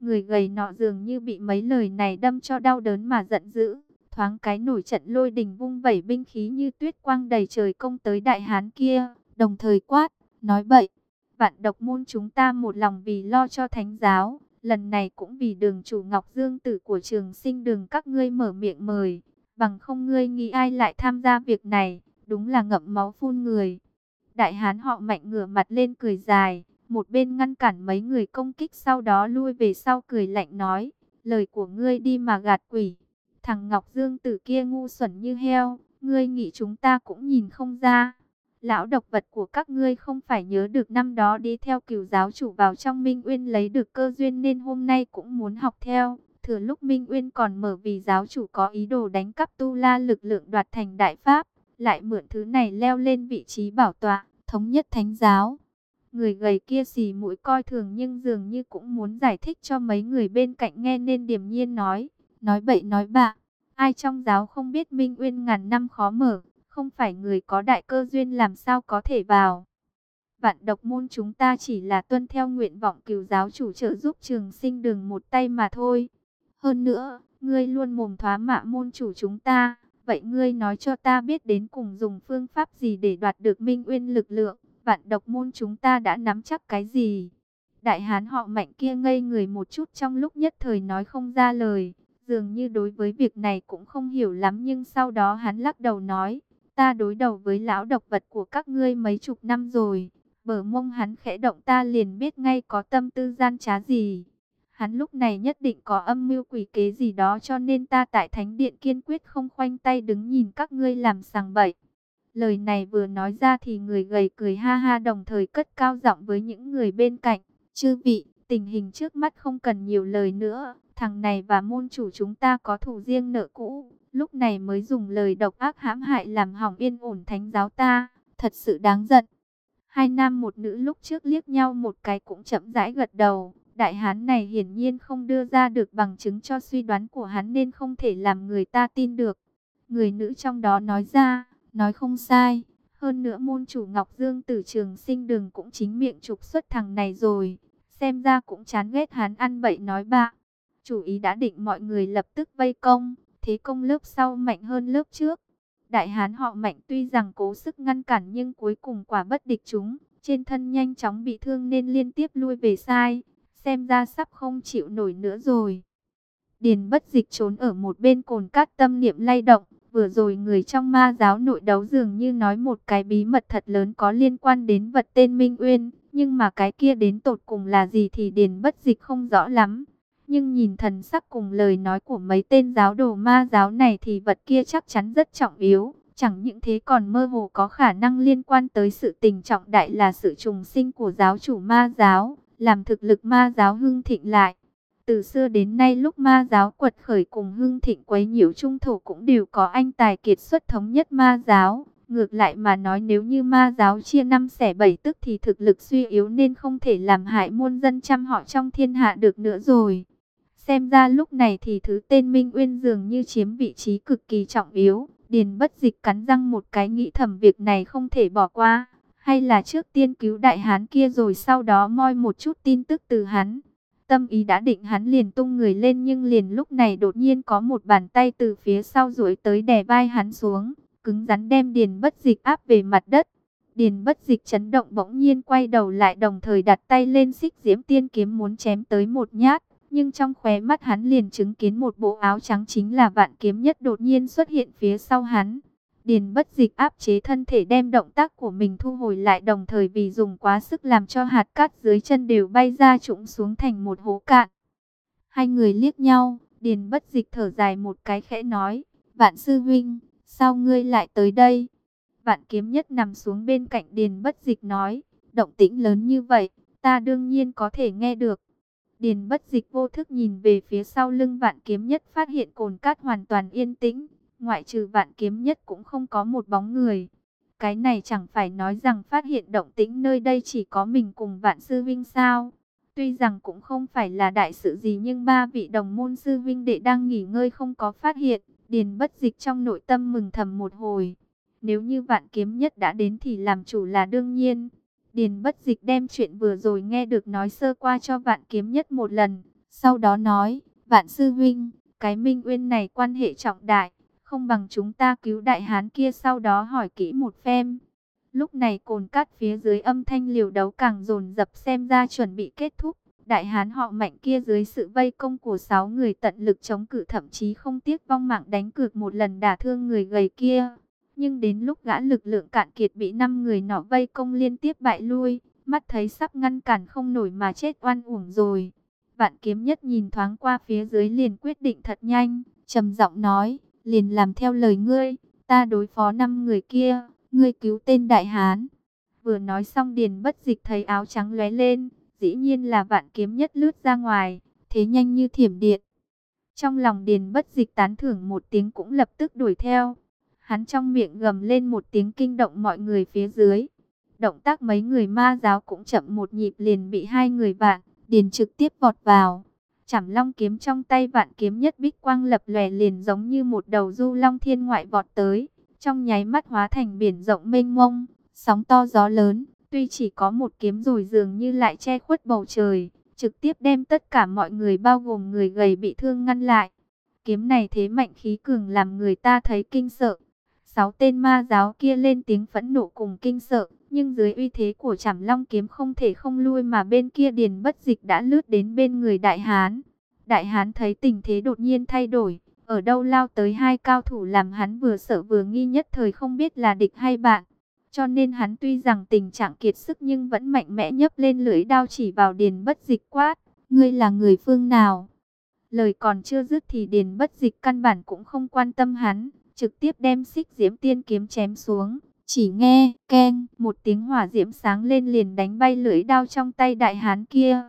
Người gầy nọ dường như bị mấy lời này đâm cho đau đớn mà giận dữ. Thoáng cái nổi trận lôi đình vung vẩy binh khí như tuyết quang đầy trời công tới đại hán kia. Đồng thời quát, nói bậy. Vạn độc môn chúng ta một lòng vì lo cho thánh giáo. Lần này cũng vì đường chủ Ngọc Dương tử của trường sinh đường các ngươi mở miệng mời. Bằng không ngươi nghĩ ai lại tham gia việc này. Đúng là ngậm máu phun người. Đại hán họ mạnh ngửa mặt lên cười dài, một bên ngăn cản mấy người công kích sau đó lui về sau cười lạnh nói, lời của ngươi đi mà gạt quỷ. Thằng Ngọc Dương tử kia ngu xuẩn như heo, ngươi nghĩ chúng ta cũng nhìn không ra. Lão độc vật của các ngươi không phải nhớ được năm đó đi theo cửu giáo chủ vào trong Minh Uyên lấy được cơ duyên nên hôm nay cũng muốn học theo. Thừa lúc Minh Uyên còn mở vì giáo chủ có ý đồ đánh cắp tu la lực lượng đoạt thành đại pháp lại mượn thứ này leo lên vị trí bảo tọa, thống nhất thánh giáo. Người gầy kia xì mũi coi thường nhưng dường như cũng muốn giải thích cho mấy người bên cạnh nghe nên điềm nhiên nói, nói bậy nói bạ. Ai trong giáo không biết Minh Uyên ngàn năm khó mở, không phải người có đại cơ duyên làm sao có thể vào. Vạn độc môn chúng ta chỉ là tuân theo nguyện vọng cứu giáo chủ trợ giúp trường sinh đường một tay mà thôi. Hơn nữa, ngươi luôn mồm thoá mạ môn chủ chúng ta, Vậy ngươi nói cho ta biết đến cùng dùng phương pháp gì để đoạt được Minh Uyên lực lượng, vạn độc môn chúng ta đã nắm chắc cái gì? Đại hán họ mạnh kia ngây người một chút trong lúc nhất thời nói không ra lời, dường như đối với việc này cũng không hiểu lắm nhưng sau đó hắn lắc đầu nói, ta đối đầu với lão độc vật của các ngươi mấy chục năm rồi, bờ mông hắn khẽ động ta liền biết ngay có tâm tư gian trá gì. Hắn lúc này nhất định có âm mưu quỷ kế gì đó cho nên ta tại thánh điện kiên quyết không khoanh tay đứng nhìn các ngươi làm sàng bậy. Lời này vừa nói ra thì người gầy cười ha ha đồng thời cất cao giọng với những người bên cạnh. Chư vị, tình hình trước mắt không cần nhiều lời nữa. Thằng này và môn chủ chúng ta có thủ riêng nợ cũ. Lúc này mới dùng lời độc ác hãm hại làm hỏng yên ổn thánh giáo ta. Thật sự đáng giận. Hai nam một nữ lúc trước liếc nhau một cái cũng chậm rãi gật đầu. Đại hán này hiển nhiên không đưa ra được bằng chứng cho suy đoán của hắn nên không thể làm người ta tin được. Người nữ trong đó nói ra, nói không sai. Hơn nữa môn chủ Ngọc Dương từ trường sinh đường cũng chính miệng trục xuất thằng này rồi. Xem ra cũng chán ghét hắn ăn bậy nói bạ. Chủ ý đã định mọi người lập tức vây công. Thế công lớp sau mạnh hơn lớp trước. Đại hán họ mạnh tuy rằng cố sức ngăn cản nhưng cuối cùng quả bất địch chúng. Trên thân nhanh chóng bị thương nên liên tiếp lui về sai xem ra sắp không chịu nổi nữa rồi. Điền bất dịch trốn ở một bên cồn cát tâm niệm lay động, vừa rồi người trong ma giáo nội đấu dường như nói một cái bí mật thật lớn có liên quan đến vật tên Minh Uyên, nhưng mà cái kia đến tột cùng là gì thì điền bất dịch không rõ lắm. Nhưng nhìn thần sắc cùng lời nói của mấy tên giáo đồ ma giáo này thì vật kia chắc chắn rất trọng yếu. Chẳng những thế còn mơ hồ có khả năng liên quan tới sự tình trọng đại là sự trùng sinh của giáo chủ ma giáo làm thực lực ma giáo hưng thịnh lại. Từ xưa đến nay lúc ma giáo quật khởi cùng hưng thịnh quấy nhiễu trung thổ cũng đều có anh tài kiệt xuất thống nhất ma giáo. Ngược lại mà nói nếu như ma giáo chia năm xẻ bảy tức thì thực lực suy yếu nên không thể làm hại muôn dân trăm họ trong thiên hạ được nữa rồi. Xem ra lúc này thì thứ tên Minh Uyên dường như chiếm vị trí cực kỳ trọng yếu. Điền bất dịch cắn răng một cái nghĩ thầm việc này không thể bỏ qua hay là trước tiên cứu đại hán kia rồi sau đó moi một chút tin tức từ hắn. Tâm ý đã định hắn liền tung người lên nhưng liền lúc này đột nhiên có một bàn tay từ phía sau duỗi tới đè vai hắn xuống, cứng rắn đem điền bất dịch áp về mặt đất. Điền bất dịch chấn động bỗng nhiên quay đầu lại đồng thời đặt tay lên xích diễm tiên kiếm muốn chém tới một nhát. Nhưng trong khóe mắt hắn liền chứng kiến một bộ áo trắng chính là vạn kiếm nhất đột nhiên xuất hiện phía sau hắn. Điền bất dịch áp chế thân thể đem động tác của mình thu hồi lại đồng thời vì dùng quá sức làm cho hạt cát dưới chân đều bay ra trũng xuống thành một hố cạn. Hai người liếc nhau, điền bất dịch thở dài một cái khẽ nói, Vạn sư huynh, sao ngươi lại tới đây? Vạn kiếm nhất nằm xuống bên cạnh điền bất dịch nói, động tĩnh lớn như vậy, ta đương nhiên có thể nghe được. Điền bất dịch vô thức nhìn về phía sau lưng vạn kiếm nhất phát hiện cồn cát hoàn toàn yên tĩnh, ngoại trừ vạn kiếm nhất cũng không có một bóng người. Cái này chẳng phải nói rằng phát hiện động tĩnh nơi đây chỉ có mình cùng vạn sư vinh sao. Tuy rằng cũng không phải là đại sự gì nhưng ba vị đồng môn sư vinh đệ đang nghỉ ngơi không có phát hiện. Điền bất dịch trong nội tâm mừng thầm một hồi. Nếu như vạn kiếm nhất đã đến thì làm chủ là đương nhiên. Điền bất dịch đem chuyện vừa rồi nghe được nói sơ qua cho vạn kiếm nhất một lần. Sau đó nói, vạn sư vinh, cái minh uyên này quan hệ trọng đại. Không bằng chúng ta cứu đại hán kia sau đó hỏi kỹ một phen. Lúc này cồn cát phía dưới âm thanh liều đấu càng dồn dập xem ra chuẩn bị kết thúc. Đại hán họ mạnh kia dưới sự vây công của sáu người tận lực chống cự thậm chí không tiếc vong mạng đánh cược một lần đả thương người gầy kia. Nhưng đến lúc gã lực lượng cạn kiệt bị năm người nọ vây công liên tiếp bại lui, mắt thấy sắp ngăn cản không nổi mà chết oan uổng rồi. Vạn kiếm nhất nhìn thoáng qua phía dưới liền quyết định thật nhanh, trầm giọng nói, liền làm theo lời ngươi, ta đối phó năm người kia, ngươi cứu tên đại hán. Vừa nói xong điền bất dịch thấy áo trắng lóe lên, dĩ nhiên là vạn kiếm nhất lướt ra ngoài, thế nhanh như thiểm điện. Trong lòng điền bất dịch tán thưởng một tiếng cũng lập tức đuổi theo. Hắn trong miệng gầm lên một tiếng kinh động mọi người phía dưới. Động tác mấy người ma giáo cũng chậm một nhịp liền bị hai người bạn điền trực tiếp vọt vào. Chảm long kiếm trong tay vạn kiếm nhất bích quang lập lòe liền giống như một đầu du long thiên ngoại vọt tới. Trong nháy mắt hóa thành biển rộng mênh mông, sóng to gió lớn. Tuy chỉ có một kiếm rồi dường như lại che khuất bầu trời, trực tiếp đem tất cả mọi người bao gồm người gầy bị thương ngăn lại. Kiếm này thế mạnh khí cường làm người ta thấy kinh sợ. Sáu tên ma giáo kia lên tiếng phẫn nộ cùng kinh sợ, nhưng dưới uy thế của Trảm Long kiếm không thể không lui mà bên kia Điền Bất Dịch đã lướt đến bên người Đại Hán. Đại Hán thấy tình thế đột nhiên thay đổi, ở đâu lao tới hai cao thủ làm hắn vừa sợ vừa nghi nhất thời không biết là địch hay bạn. Cho nên hắn tuy rằng tình trạng kiệt sức nhưng vẫn mạnh mẽ nhấp lên lưỡi đao chỉ vào Điền Bất Dịch quát, ngươi là người phương nào? Lời còn chưa dứt thì Điền Bất Dịch căn bản cũng không quan tâm hắn, trực tiếp đem xích diễm tiên kiếm chém xuống. Chỉ nghe, keng, một tiếng hỏa diễm sáng lên liền đánh bay lưỡi đao trong tay đại hán kia.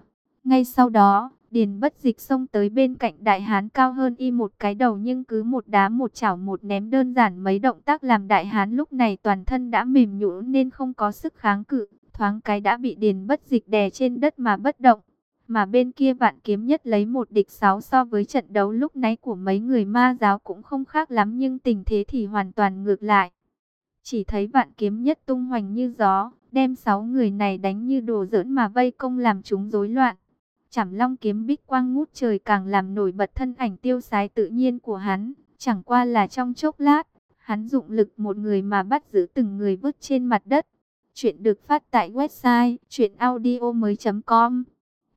Ngay sau đó, Điền bất dịch xông tới bên cạnh đại hán cao hơn y một cái đầu nhưng cứ một đá một chảo một ném đơn giản mấy động tác làm đại hán lúc này toàn thân đã mềm nhũn nên không có sức kháng cự, thoáng cái đã bị điền bất dịch đè trên đất mà bất động. Mà bên kia vạn kiếm nhất lấy một địch sáu so với trận đấu lúc nãy của mấy người ma giáo cũng không khác lắm nhưng tình thế thì hoàn toàn ngược lại. Chỉ thấy vạn kiếm nhất tung hoành như gió, đem sáu người này đánh như đồ giỡn mà vây công làm chúng rối loạn. Chảm long kiếm bích quang ngút trời càng làm nổi bật thân ảnh tiêu sái tự nhiên của hắn, chẳng qua là trong chốc lát, hắn dụng lực một người mà bắt giữ từng người vứt trên mặt đất. Chuyện được phát tại website chuyenaudio.com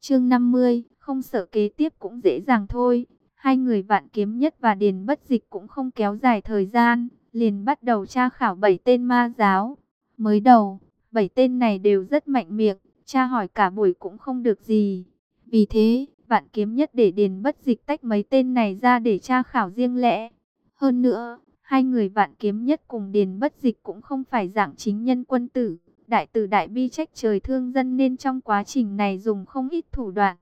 Chương 50, không sợ kế tiếp cũng dễ dàng thôi. Hai người vạn kiếm nhất và điền bất dịch cũng không kéo dài thời gian, liền bắt đầu tra khảo bảy tên ma giáo. Mới đầu, bảy tên này đều rất mạnh miệng, tra hỏi cả buổi cũng không được gì. Vì thế, vạn kiếm nhất để điền bất dịch tách mấy tên này ra để tra khảo riêng lẽ. Hơn nữa, hai người vạn kiếm nhất cùng điền bất dịch cũng không phải dạng chính nhân quân tử đại từ đại bi trách trời thương dân nên trong quá trình này dùng không ít thủ đoạn.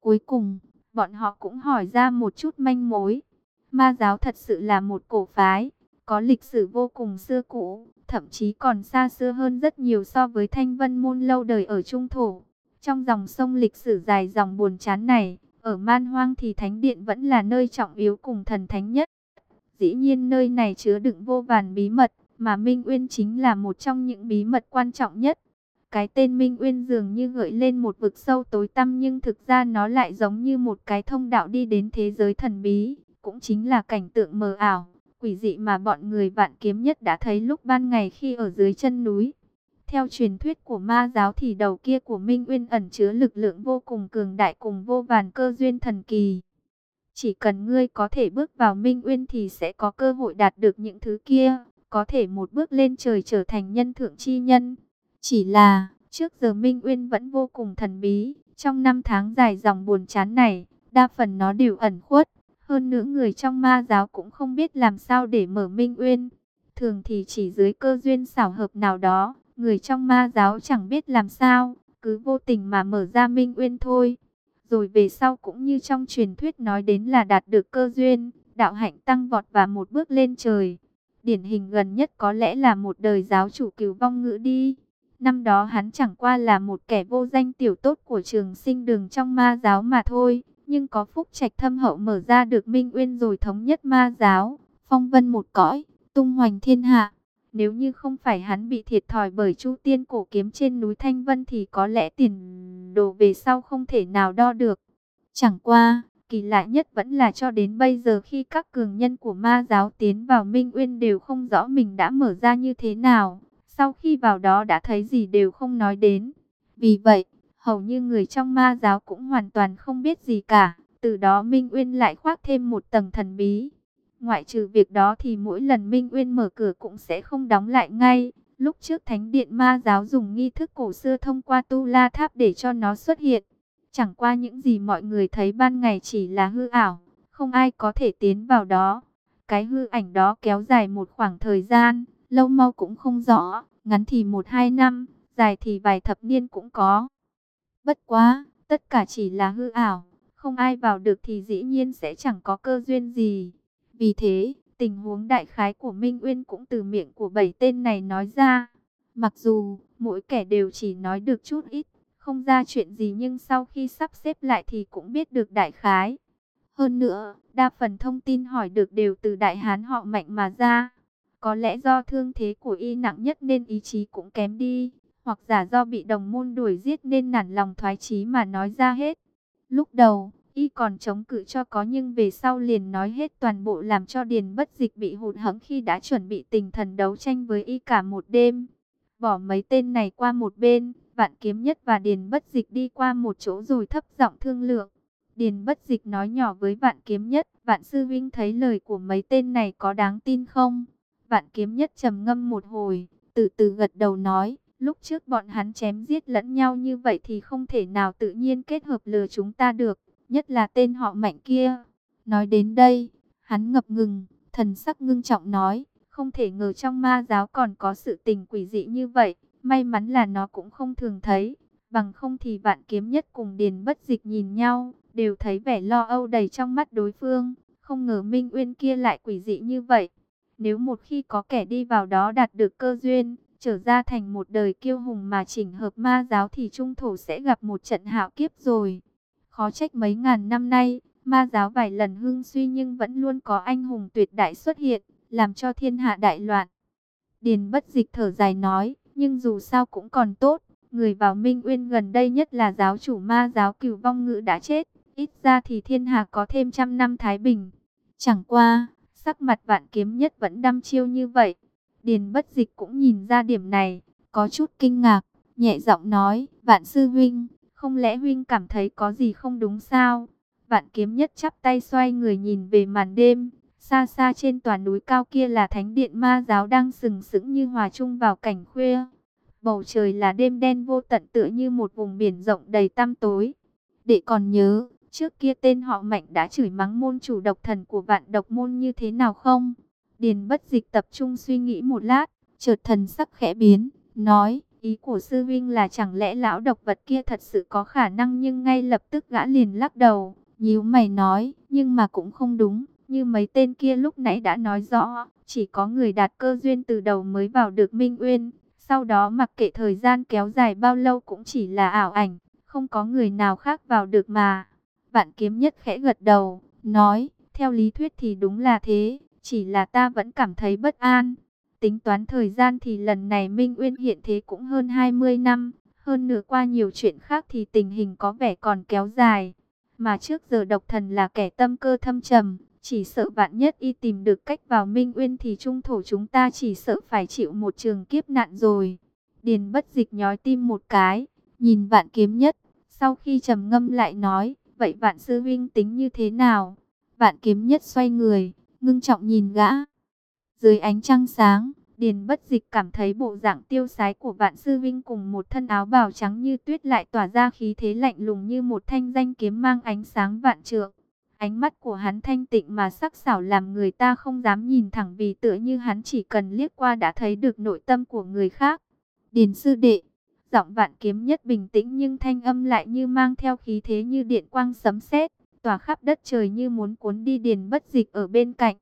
Cuối cùng, bọn họ cũng hỏi ra một chút manh mối. Ma giáo thật sự là một cổ phái, có lịch sử vô cùng xưa cũ, thậm chí còn xa xưa hơn rất nhiều so với thanh vân môn lâu đời ở Trung Thổ. Trong dòng sông lịch sử dài dòng buồn chán này, ở man hoang thì thánh điện vẫn là nơi trọng yếu cùng thần thánh nhất. Dĩ nhiên nơi này chứa đựng vô vàn bí mật, mà Minh Uyên chính là một trong những bí mật quan trọng nhất. Cái tên Minh Uyên dường như gợi lên một vực sâu tối tăm nhưng thực ra nó lại giống như một cái thông đạo đi đến thế giới thần bí, cũng chính là cảnh tượng mờ ảo, quỷ dị mà bọn người vạn kiếm nhất đã thấy lúc ban ngày khi ở dưới chân núi. Theo truyền thuyết của ma giáo thì đầu kia của Minh Uyên ẩn chứa lực lượng vô cùng cường đại cùng vô vàn cơ duyên thần kỳ. Chỉ cần ngươi có thể bước vào Minh Uyên thì sẽ có cơ hội đạt được những thứ kia có thể một bước lên trời trở thành nhân thượng chi nhân. Chỉ là, trước giờ Minh Uyên vẫn vô cùng thần bí, trong năm tháng dài dòng buồn chán này, đa phần nó đều ẩn khuất. Hơn nữa người trong ma giáo cũng không biết làm sao để mở Minh Uyên. Thường thì chỉ dưới cơ duyên xảo hợp nào đó, người trong ma giáo chẳng biết làm sao, cứ vô tình mà mở ra Minh Uyên thôi. Rồi về sau cũng như trong truyền thuyết nói đến là đạt được cơ duyên, đạo hạnh tăng vọt và một bước lên trời. Điển hình gần nhất có lẽ là một đời giáo chủ cứu vong ngữ đi. Năm đó hắn chẳng qua là một kẻ vô danh tiểu tốt của trường sinh đường trong ma giáo mà thôi. Nhưng có phúc trạch thâm hậu mở ra được minh uyên rồi thống nhất ma giáo. Phong vân một cõi, tung hoành thiên hạ. Nếu như không phải hắn bị thiệt thòi bởi chu tiên cổ kiếm trên núi Thanh Vân thì có lẽ tiền đồ về sau không thể nào đo được. Chẳng qua, kỳ lạ nhất vẫn là cho đến bây giờ khi các cường nhân của ma giáo tiến vào Minh Uyên đều không rõ mình đã mở ra như thế nào. Sau khi vào đó đã thấy gì đều không nói đến. Vì vậy, hầu như người trong ma giáo cũng hoàn toàn không biết gì cả. Từ đó Minh Uyên lại khoác thêm một tầng thần bí. Ngoại trừ việc đó thì mỗi lần Minh Uyên mở cửa cũng sẽ không đóng lại ngay. Lúc trước Thánh Điện Ma Giáo dùng nghi thức cổ xưa thông qua Tu La Tháp để cho nó xuất hiện. Chẳng qua những gì mọi người thấy ban ngày chỉ là hư ảo, không ai có thể tiến vào đó. Cái hư ảnh đó kéo dài một khoảng thời gian, lâu mau cũng không rõ, ngắn thì một hai năm, dài thì vài thập niên cũng có. Bất quá, tất cả chỉ là hư ảo, không ai vào được thì dĩ nhiên sẽ chẳng có cơ duyên gì. Vì thế, tình huống đại khái của Minh Uyên cũng từ miệng của bảy tên này nói ra. Mặc dù, mỗi kẻ đều chỉ nói được chút ít, không ra chuyện gì nhưng sau khi sắp xếp lại thì cũng biết được đại khái. Hơn nữa, đa phần thông tin hỏi được đều từ đại hán họ mạnh mà ra. Có lẽ do thương thế của y nặng nhất nên ý chí cũng kém đi, hoặc giả do bị đồng môn đuổi giết nên nản lòng thoái chí mà nói ra hết. Lúc đầu, y còn chống cự cho có nhưng về sau liền nói hết toàn bộ làm cho Điền bất dịch bị hụt hẫng khi đã chuẩn bị tình thần đấu tranh với y cả một đêm. Bỏ mấy tên này qua một bên, Vạn Kiếm Nhất và Điền Bất Dịch đi qua một chỗ rồi thấp giọng thương lượng. Điền Bất Dịch nói nhỏ với Vạn Kiếm Nhất, Vạn Sư Vinh thấy lời của mấy tên này có đáng tin không? Vạn Kiếm Nhất trầm ngâm một hồi, từ từ gật đầu nói, lúc trước bọn hắn chém giết lẫn nhau như vậy thì không thể nào tự nhiên kết hợp lừa chúng ta được, nhất là tên họ mạnh kia. Nói đến đây, hắn ngập ngừng, thần sắc ngưng trọng nói, không thể ngờ trong ma giáo còn có sự tình quỷ dị như vậy. May mắn là nó cũng không thường thấy, bằng không thì vạn kiếm nhất cùng điền bất dịch nhìn nhau, đều thấy vẻ lo âu đầy trong mắt đối phương. Không ngờ Minh Uyên kia lại quỷ dị như vậy. Nếu một khi có kẻ đi vào đó đạt được cơ duyên, trở ra thành một đời kiêu hùng mà chỉnh hợp ma giáo thì trung thổ sẽ gặp một trận hạo kiếp rồi. Khó trách mấy ngàn năm nay, ma giáo vài lần hưng suy nhưng vẫn luôn có anh hùng tuyệt đại xuất hiện, làm cho thiên hạ đại loạn. Điền bất dịch thở dài nói, nhưng dù sao cũng còn tốt, người vào Minh Uyên gần đây nhất là giáo chủ ma giáo cửu vong ngữ đã chết, ít ra thì thiên hạ có thêm trăm năm thái bình. Chẳng qua, sắc mặt vạn kiếm nhất vẫn đăm chiêu như vậy. Điền bất dịch cũng nhìn ra điểm này, có chút kinh ngạc, nhẹ giọng nói, vạn sư huynh, không lẽ huynh cảm thấy có gì không đúng sao? Vạn kiếm nhất chắp tay xoay người nhìn về màn đêm, Xa xa trên tòa núi cao kia là thánh điện ma giáo đang sừng sững như hòa chung vào cảnh khuya. Bầu trời là đêm đen vô tận tựa như một vùng biển rộng đầy tăm tối. đệ còn nhớ, trước kia tên họ Mạnh đã chửi mắng môn chủ độc thần của vạn độc môn như thế nào không? Điền bất dịch tập trung suy nghĩ một lát, chợt thần sắc khẽ biến, nói, ý của sư vinh là chẳng lẽ lão độc vật kia thật sự có khả năng nhưng ngay lập tức gã liền lắc đầu, nhíu mày nói, nhưng mà cũng không đúng. Như mấy tên kia lúc nãy đã nói rõ, chỉ có người đạt cơ duyên từ đầu mới vào được Minh Uyên. Sau đó mặc kệ thời gian kéo dài bao lâu cũng chỉ là ảo ảnh, không có người nào khác vào được mà. Vạn kiếm nhất khẽ gật đầu, nói, theo lý thuyết thì đúng là thế, chỉ là ta vẫn cảm thấy bất an. Tính toán thời gian thì lần này Minh Uyên hiện thế cũng hơn 20 năm, hơn nửa qua nhiều chuyện khác thì tình hình có vẻ còn kéo dài. Mà trước giờ độc thần là kẻ tâm cơ thâm trầm, chỉ sợ vạn nhất y tìm được cách vào Minh Uyên thì trung thổ chúng ta chỉ sợ phải chịu một trường kiếp nạn rồi. Điền bất dịch nhói tim một cái, nhìn vạn kiếm nhất, sau khi trầm ngâm lại nói, vậy vạn sư vinh tính như thế nào? Vạn kiếm nhất xoay người, ngưng trọng nhìn gã. Dưới ánh trăng sáng, Điền bất dịch cảm thấy bộ dạng tiêu sái của vạn sư vinh cùng một thân áo bào trắng như tuyết lại tỏa ra khí thế lạnh lùng như một thanh danh kiếm mang ánh sáng vạn trượng. Ánh mắt của hắn thanh tịnh mà sắc sảo làm người ta không dám nhìn thẳng vì tựa như hắn chỉ cần liếc qua đã thấy được nội tâm của người khác. Điền sư đệ, giọng vạn kiếm nhất bình tĩnh nhưng thanh âm lại như mang theo khí thế như điện quang sấm sét tỏa khắp đất trời như muốn cuốn đi Điền Bất Dịch ở bên cạnh.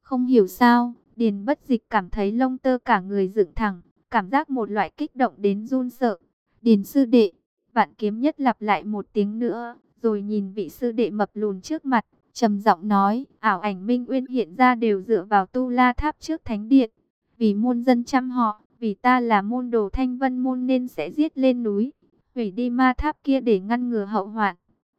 Không hiểu sao, Điền Bất Dịch cảm thấy lông tơ cả người dựng thẳng, cảm giác một loại kích động đến run sợ. Điền sư đệ, vạn kiếm nhất lặp lại một tiếng nữa, rồi nhìn vị sư đệ mập lùn trước mặt, trầm giọng nói, ảo ảnh Minh Uyên hiện ra đều dựa vào tu la tháp trước thánh điện, vì môn dân chăm họ, vì ta là môn đồ thanh vân môn nên sẽ giết lên núi, hủy đi ma tháp kia để ngăn ngừa hậu hoạn.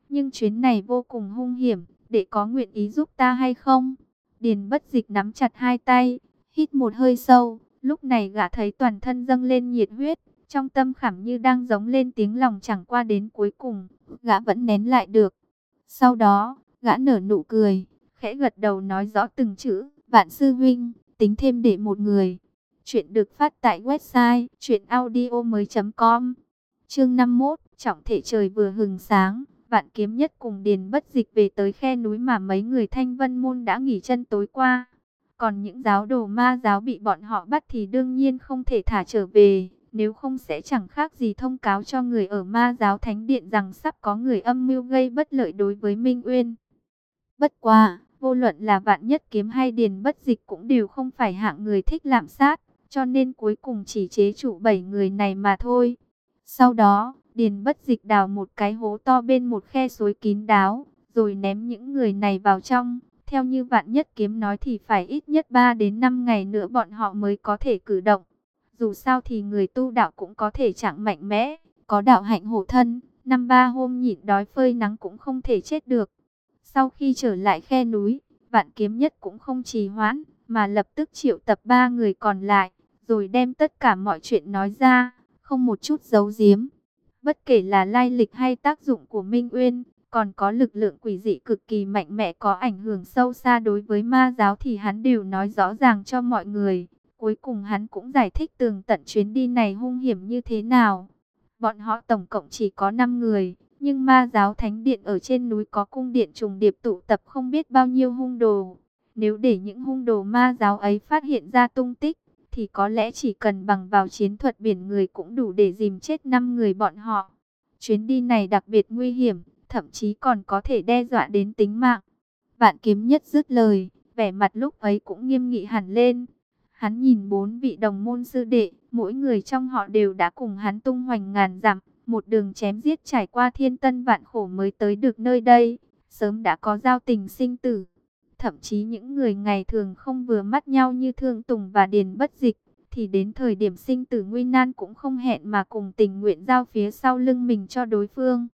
Nhưng chuyến này vô cùng hung hiểm, để có nguyện ý giúp ta hay không? Điền bất dịch nắm chặt hai tay, hít một hơi sâu, lúc này gã thấy toàn thân dâng lên nhiệt huyết, trong tâm khảm như đang giống lên tiếng lòng chẳng qua đến cuối cùng, gã vẫn nén lại được. Sau đó, gã nở nụ cười, khẽ gật đầu nói rõ từng chữ, vạn sư huynh, tính thêm để một người. Chuyện được phát tại website chuyenaudio.com Chương 51, trọng thể trời vừa hừng sáng, vạn kiếm nhất cùng điền bất dịch về tới khe núi mà mấy người thanh vân môn đã nghỉ chân tối qua. Còn những giáo đồ ma giáo bị bọn họ bắt thì đương nhiên không thể thả trở về, nếu không sẽ chẳng khác gì thông cáo cho người ở ma giáo thánh điện rằng sắp có người âm mưu gây bất lợi đối với Minh Uyên. Bất quá, vô luận là vạn nhất kiếm hay điền bất dịch cũng đều không phải hạng người thích làm sát, cho nên cuối cùng chỉ chế trụ bảy người này mà thôi. Sau đó, Điền bất dịch đào một cái hố to bên một khe suối kín đáo, rồi ném những người này vào trong. Theo như vạn nhất kiếm nói thì phải ít nhất 3 đến 5 ngày nữa bọn họ mới có thể cử động. Dù sao thì người tu đạo cũng có thể chẳng mạnh mẽ, có đạo hạnh hộ thân, năm ba hôm nhịn đói phơi nắng cũng không thể chết được. Sau khi trở lại khe núi, vạn kiếm nhất cũng không trì hoãn, mà lập tức triệu tập ba người còn lại, rồi đem tất cả mọi chuyện nói ra, không một chút giấu giếm. Bất kể là lai lịch hay tác dụng của Minh Uyên, còn có lực lượng quỷ dị cực kỳ mạnh mẽ có ảnh hưởng sâu xa đối với ma giáo thì hắn đều nói rõ ràng cho mọi người. Cuối cùng hắn cũng giải thích tường tận chuyến đi này hung hiểm như thế nào. Bọn họ tổng cộng chỉ có 5 người, nhưng ma giáo thánh điện ở trên núi có cung điện trùng điệp tụ tập không biết bao nhiêu hung đồ. Nếu để những hung đồ ma giáo ấy phát hiện ra tung tích, thì có lẽ chỉ cần bằng vào chiến thuật biển người cũng đủ để dìm chết 5 người bọn họ. Chuyến đi này đặc biệt nguy hiểm, thậm chí còn có thể đe dọa đến tính mạng. Vạn kiếm nhất dứt lời, vẻ mặt lúc ấy cũng nghiêm nghị hẳn lên. Hắn nhìn bốn vị đồng môn sư đệ, mỗi người trong họ đều đã cùng hắn tung hoành ngàn dặm, một đường chém giết trải qua thiên tân vạn khổ mới tới được nơi đây, sớm đã có giao tình sinh tử. Thậm chí những người ngày thường không vừa mắt nhau như Thương Tùng và Điền Bất Dịch, thì đến thời điểm sinh tử nguy nan cũng không hẹn mà cùng tình nguyện giao phía sau lưng mình cho đối phương.